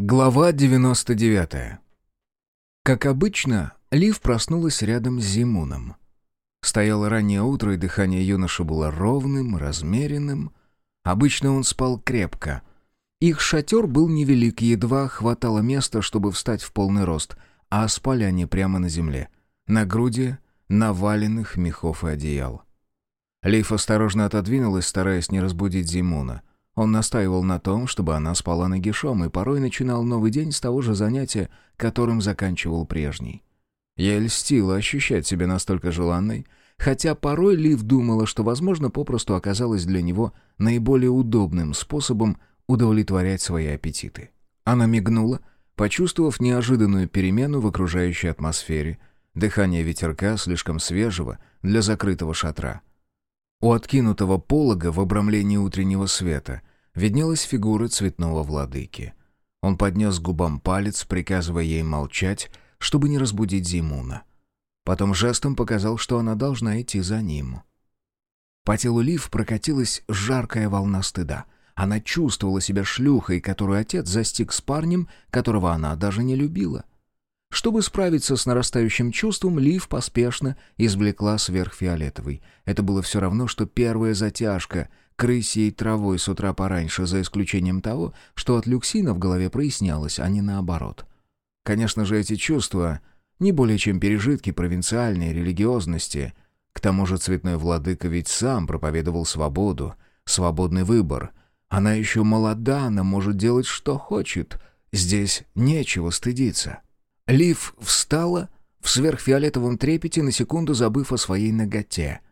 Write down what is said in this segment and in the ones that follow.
Глава 99. Как обычно, Лив проснулась рядом с Зимуном. Стояло раннее утро, и дыхание юноши было ровным, размеренным. Обычно он спал крепко. Их шатер был невелик, едва хватало места, чтобы встать в полный рост, а спали они прямо на земле, на груди наваленных мехов и одеял. Лив осторожно отодвинулась, стараясь не разбудить Зимуна. Он настаивал на том, чтобы она спала нагишом, и порой начинал новый день с того же занятия, которым заканчивал прежний. Ей льстило ощущать себя настолько желанной, хотя порой Лив думала, что, возможно, попросту оказалась для него наиболее удобным способом удовлетворять свои аппетиты. Она мигнула, почувствовав неожиданную перемену в окружающей атмосфере, дыхание ветерка слишком свежего для закрытого шатра. У откинутого полога в обрамлении утреннего света виднелась фигура цветного владыки. Он поднес губам палец, приказывая ей молчать, чтобы не разбудить Зимуна. Потом жестом показал, что она должна идти за ним. По телу Лив прокатилась жаркая волна стыда. Она чувствовала себя шлюхой, которую отец застиг с парнем, которого она даже не любила. Чтобы справиться с нарастающим чувством, Лив поспешно извлекла сверхфиолетовый. Это было все равно, что первая затяжка, крысей травой с утра пораньше, за исключением того, что от люксина в голове прояснялось, а не наоборот. Конечно же, эти чувства не более чем пережитки провинциальной религиозности. К тому же цветной владыка ведь сам проповедовал свободу, свободный выбор. Она еще молода, она может делать, что хочет. Здесь нечего стыдиться. Лив встала в сверхфиолетовом трепете, на секунду забыв о своей ноготе —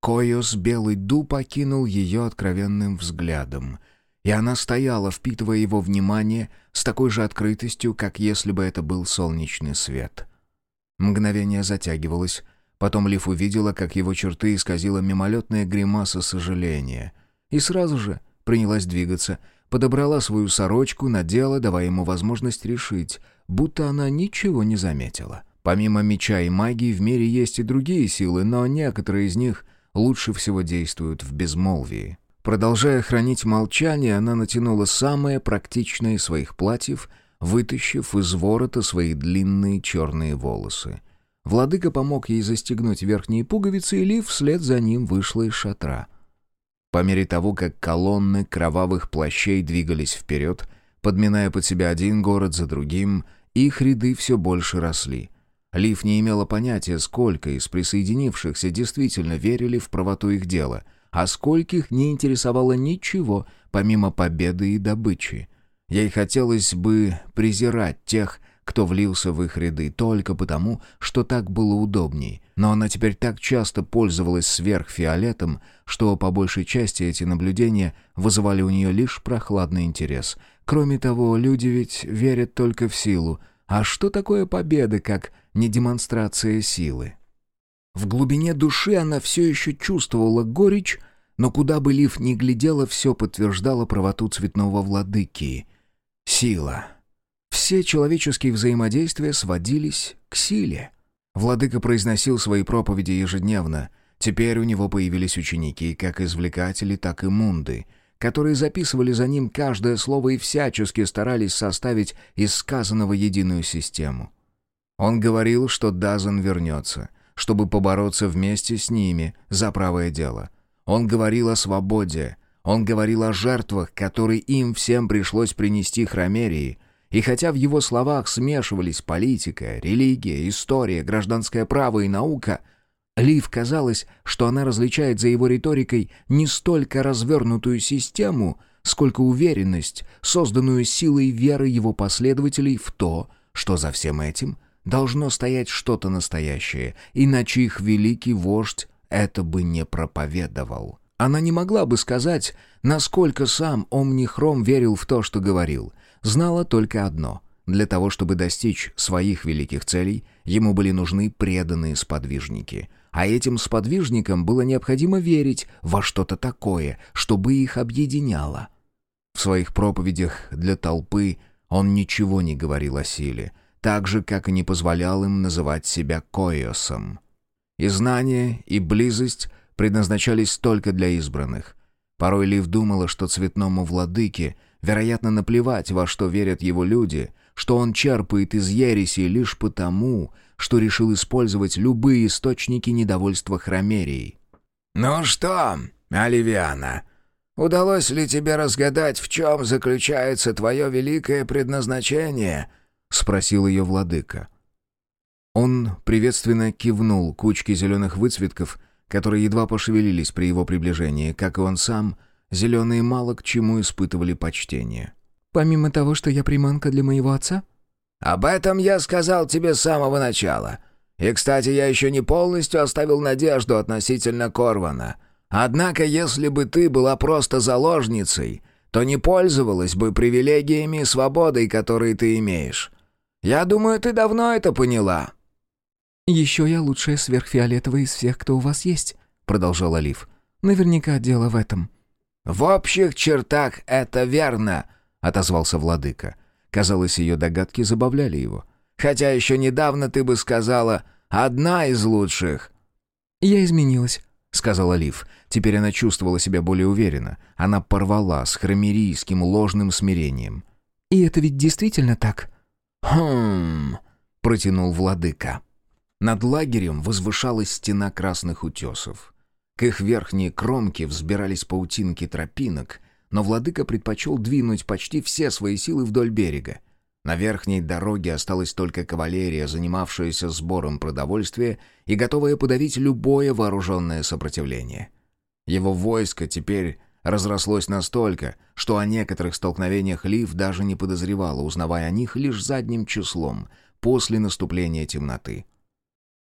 Койос белый дуб окинул ее откровенным взглядом, и она стояла, впитывая его внимание с такой же открытостью, как если бы это был солнечный свет. Мгновение затягивалось, потом Лив увидела, как его черты исказила мимолетная гримаса сожаления, и сразу же принялась двигаться, подобрала свою сорочку, надела, давая ему возможность решить, будто она ничего не заметила. Помимо меча и магии в мире есть и другие силы, но некоторые из них — лучше всего действуют в безмолвии. Продолжая хранить молчание, она натянула самое практичное из своих платьев, вытащив из ворота свои длинные черные волосы. Владыка помог ей застегнуть верхние пуговицы, и Лив вслед за ним вышла из шатра. По мере того, как колонны кровавых плащей двигались вперед, подминая под себя один город за другим, их ряды все больше росли — Лив не имела понятия, сколько из присоединившихся действительно верили в правоту их дела, а скольких не интересовало ничего, помимо победы и добычи. Ей хотелось бы презирать тех, кто влился в их ряды только потому, что так было удобней. Но она теперь так часто пользовалась сверхфиолетом, что по большей части эти наблюдения вызывали у нее лишь прохладный интерес. Кроме того, люди ведь верят только в силу. А что такое победа, как не демонстрация силы. В глубине души она все еще чувствовала горечь, но куда бы Лив ни глядела, все подтверждало правоту цветного владыки. Сила. Все человеческие взаимодействия сводились к силе. Владыка произносил свои проповеди ежедневно. Теперь у него появились ученики, как извлекатели, так и мунды, которые записывали за ним каждое слово и всячески старались составить из сказанного единую систему. Он говорил, что Дазен вернется, чтобы побороться вместе с ними за правое дело. Он говорил о свободе, он говорил о жертвах, которые им всем пришлось принести Хромерии, и хотя в его словах смешивались политика, религия, история, гражданское право и наука, Лив казалось, что она различает за его риторикой не столько развернутую систему, сколько уверенность, созданную силой веры его последователей в то, что за всем этим – должно стоять что-то настоящее, иначе их великий вождь это бы не проповедовал. Она не могла бы сказать, насколько сам Омнихром верил в то, что говорил. Знала только одно — для того, чтобы достичь своих великих целей, ему были нужны преданные сподвижники. А этим сподвижникам было необходимо верить во что-то такое, чтобы их объединяло. В своих проповедях для толпы он ничего не говорил о силе — так же, как и не позволял им называть себя Коиосом. И знание, и близость предназначались только для избранных. Порой Лив думала, что цветному владыке вероятно, наплевать, во что верят его люди, что он черпает из ереси лишь потому, что решил использовать любые источники недовольства Хромерией. «Ну что, Оливиана, удалось ли тебе разгадать, в чем заключается твое великое предназначение?» — спросил ее владыка. Он приветственно кивнул кучке зеленых выцветков, которые едва пошевелились при его приближении, как и он сам, зеленые мало к чему испытывали почтение. «Помимо того, что я приманка для моего отца?» «Об этом я сказал тебе с самого начала. И, кстати, я еще не полностью оставил надежду относительно Корвана. Однако, если бы ты была просто заложницей, то не пользовалась бы привилегиями и свободой, которые ты имеешь. Я думаю, ты давно это поняла». «Еще я лучшая сверхфиолетовая из всех, кто у вас есть», — продолжал Олив. «Наверняка дело в этом». «В общих чертах это верно», — отозвался владыка. Казалось, ее догадки забавляли его. «Хотя еще недавно ты бы сказала «одна из лучших». «Я изменилась», — сказала Лив. Теперь она чувствовала себя более уверенно. Она порвала с хромерийским ложным смирением. «И это ведь действительно так?» «Хм...» — протянул владыка. Над лагерем возвышалась стена красных утесов. К их верхней кромке взбирались паутинки тропинок, но владыка предпочел двинуть почти все свои силы вдоль берега. На верхней дороге осталась только кавалерия, занимавшаяся сбором продовольствия и готовая подавить любое вооруженное сопротивление. Его войско теперь разрослось настолько, что о некоторых столкновениях Лив даже не подозревала, узнавая о них лишь задним числом, после наступления темноты.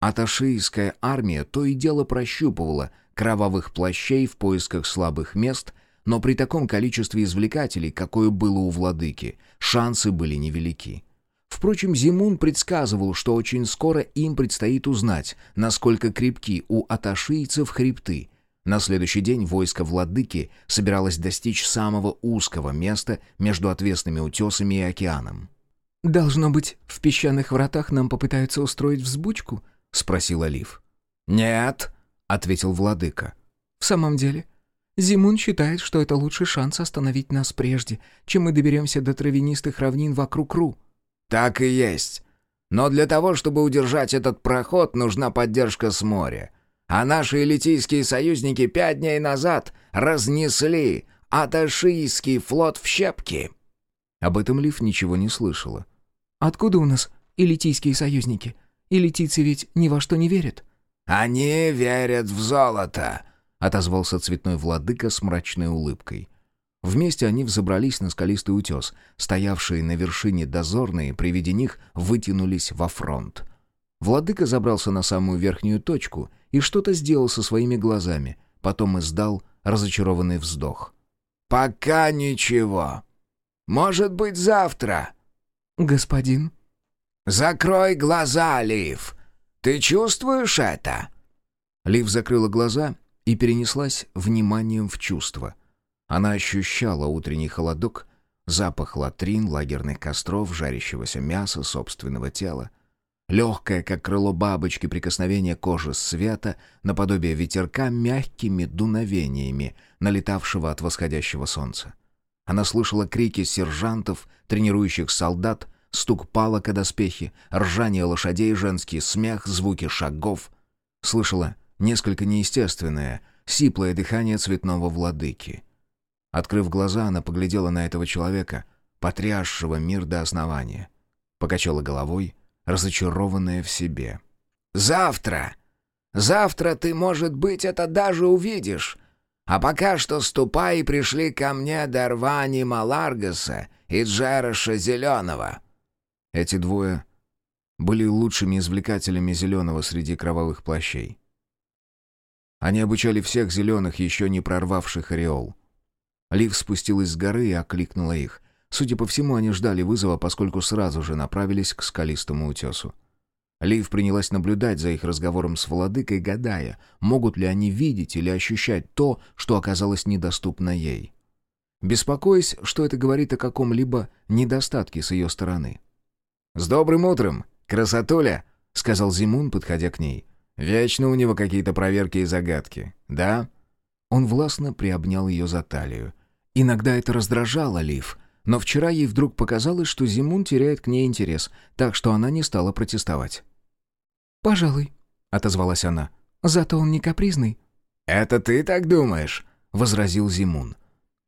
Аташийская армия то и дело прощупывала кровавых плащей в поисках слабых мест, но при таком количестве извлекателей, какое было у владыки, шансы были невелики. Впрочем, Зимун предсказывал, что очень скоро им предстоит узнать, насколько крепки у аташийцев хребты. На следующий день войско владыки собиралось достичь самого узкого места между отвесными утесами и океаном. «Должно быть, в песчаных вратах нам попытаются устроить взбучку?» — спросил Олив. «Нет», — ответил владыка. «В самом деле, Зимун считает, что это лучший шанс остановить нас прежде, чем мы доберемся до травянистых равнин вокруг Ру». «Так и есть. Но для того, чтобы удержать этот проход, нужна поддержка с моря. А наши элитийские союзники пять дней назад разнесли Аташийский флот в щепки». Об этом Лив ничего не слышала. «Откуда у нас элитийские союзники?» И летицы ведь ни во что не верят». «Они верят в золото», — отозвался цветной владыка с мрачной улыбкой. Вместе они взобрались на скалистый утес. Стоявшие на вершине дозорные при виде них вытянулись во фронт. Владыка забрался на самую верхнюю точку и что-то сделал со своими глазами. Потом издал разочарованный вздох. «Пока ничего. Может быть, завтра». «Господин?» «Закрой глаза, Лив! Ты чувствуешь это?» Лив закрыла глаза и перенеслась вниманием в чувство. Она ощущала утренний холодок, запах латрин, лагерных костров, жарящегося мяса, собственного тела. Легкое, как крыло бабочки, прикосновение кожи света, наподобие ветерка мягкими дуновениями, налетавшего от восходящего солнца. Она слышала крики сержантов, тренирующих солдат, стук палок о доспехи, ржание лошадей, женский смех, звуки шагов. Слышала несколько неестественное, сиплое дыхание цветного владыки. Открыв глаза, она поглядела на этого человека, потрясшего мир до основания. Покачала головой, разочарованная в себе. «Завтра! Завтра ты, может быть, это даже увидишь!» А пока что ступай и пришли ко мне Дарвани Маларгаса и Джераша Зеленого. Эти двое были лучшими извлекателями зеленого среди кровавых плащей. Они обучали всех зеленых, еще не прорвавших ореол. Лив спустилась с горы и окликнула их. Судя по всему, они ждали вызова, поскольку сразу же направились к скалистому утесу. Лив принялась наблюдать за их разговором с владыкой, гадая, могут ли они видеть или ощущать то, что оказалось недоступно ей. Беспокоясь, что это говорит о каком-либо недостатке с ее стороны. «С добрым утром, красотуля!» — сказал Зимун, подходя к ней. «Вечно у него какие-то проверки и загадки, да?» Он властно приобнял ее за талию. Иногда это раздражало Лив, но вчера ей вдруг показалось, что Зимун теряет к ней интерес, так что она не стала протестовать. «Пожалуй», — отозвалась она. «Зато он не капризный». «Это ты так думаешь?» — возразил Зимун.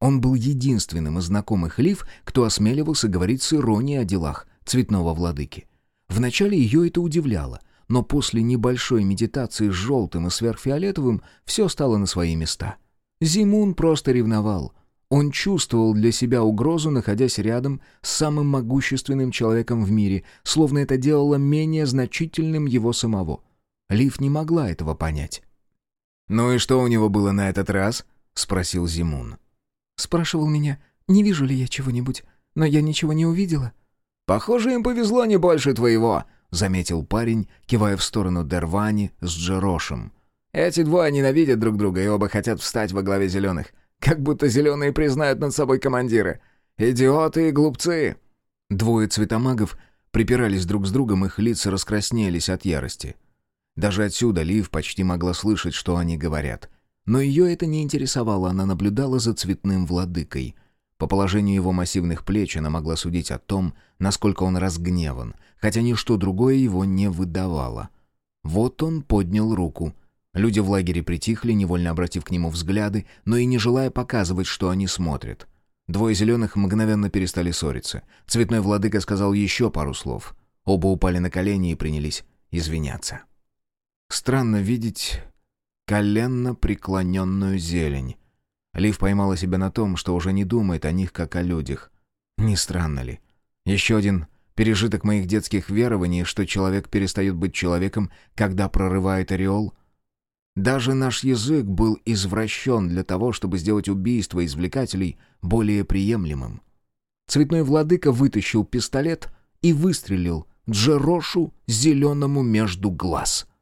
Он был единственным из знакомых Лив, кто осмеливался говорить с иронией о делах цветного владыки. Вначале ее это удивляло, но после небольшой медитации с желтым и сверхфиолетовым все стало на свои места. Зимун просто ревновал. Он чувствовал для себя угрозу, находясь рядом с самым могущественным человеком в мире, словно это делало менее значительным его самого. Лив не могла этого понять. «Ну и что у него было на этот раз?» — спросил Зимун. Спрашивал меня, не вижу ли я чего-нибудь, но я ничего не увидела. «Похоже, им повезло не больше твоего», — заметил парень, кивая в сторону Дервани с Джерошем. «Эти двое ненавидят друг друга и оба хотят встать во главе зеленых. Как будто зеленые признают над собой командира. Идиоты и глупцы!» Двое цветомагов припирались друг с другом, их лица раскраснелись от ярости. Даже отсюда Лив почти могла слышать, что они говорят. Но ее это не интересовало, она наблюдала за цветным владыкой. По положению его массивных плеч она могла судить о том, насколько он разгневан, хотя ничто другое его не выдавало. Вот он поднял руку. Люди в лагере притихли, невольно обратив к нему взгляды, но и не желая показывать, что они смотрят. Двое зеленых мгновенно перестали ссориться. Цветной владыка сказал еще пару слов. Оба упали на колени и принялись извиняться. Странно видеть коленно преклоненную зелень. Лив поймала себя на том, что уже не думает о них, как о людях. Не странно ли? Еще один пережиток моих детских верований, что человек перестает быть человеком, когда прорывает ореол. Даже наш язык был извращен для того, чтобы сделать убийство извлекателей более приемлемым. Цветной владыка вытащил пистолет и выстрелил Джерошу зеленому между глаз —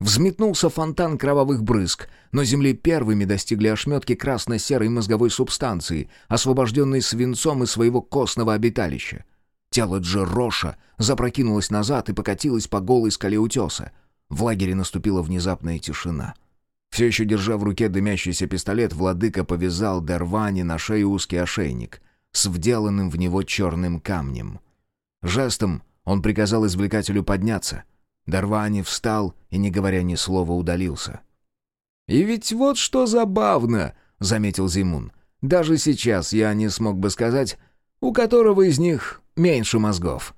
Взметнулся фонтан кровавых брызг, но земли первыми достигли ошметки красно-серой мозговой субстанции, освобожденной свинцом из своего костного обиталища. Тело Джероша запрокинулось назад и покатилось по голой скале утеса. В лагере наступила внезапная тишина. Все еще держа в руке дымящийся пистолет, владыка повязал Дервани на шею узкий ошейник с вделанным в него черным камнем. Жестом он приказал извлекателю подняться — Дарвани встал и, не говоря ни слова, удалился. «И ведь вот что забавно!» — заметил Зимун. «Даже сейчас я не смог бы сказать, у которого из них меньше мозгов».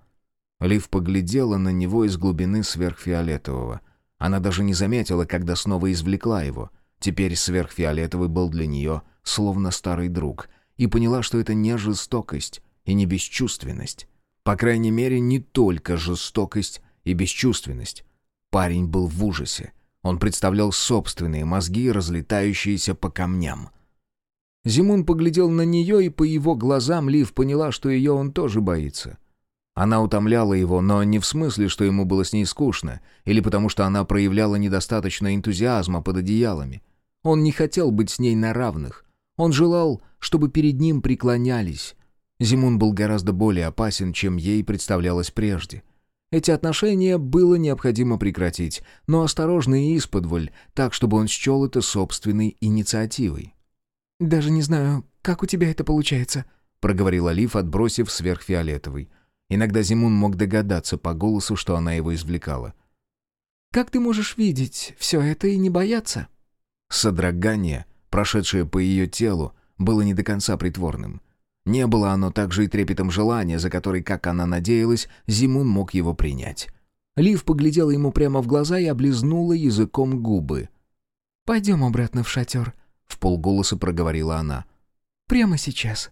Лив поглядела на него из глубины сверхфиолетового. Она даже не заметила, когда снова извлекла его. Теперь сверхфиолетовый был для нее словно старый друг, и поняла, что это не жестокость и не бесчувственность. По крайней мере, не только жестокость и бесчувственность. Парень был в ужасе. Он представлял собственные мозги, разлетающиеся по камням. Зимун поглядел на нее, и по его глазам Лив поняла, что ее он тоже боится. Она утомляла его, но не в смысле, что ему было с ней скучно, или потому что она проявляла недостаточно энтузиазма под одеялами. Он не хотел быть с ней на равных. Он желал, чтобы перед ним преклонялись. Зимун был гораздо более опасен, чем ей представлялось прежде. Эти отношения было необходимо прекратить, но осторожно и исподволь, так, чтобы он счел это собственной инициативой. «Даже не знаю, как у тебя это получается», — проговорила Лив, отбросив сверхфиолетовый. Иногда Зимун мог догадаться по голосу, что она его извлекала. «Как ты можешь видеть все это и не бояться?» Содрогание, прошедшее по ее телу, было не до конца притворным. Не было оно также и трепетом желания, за который, как она надеялась, Зимун мог его принять. Лив поглядела ему прямо в глаза и облизнула языком губы. «Пойдем обратно в шатер», — в полголоса проговорила она. «Прямо сейчас».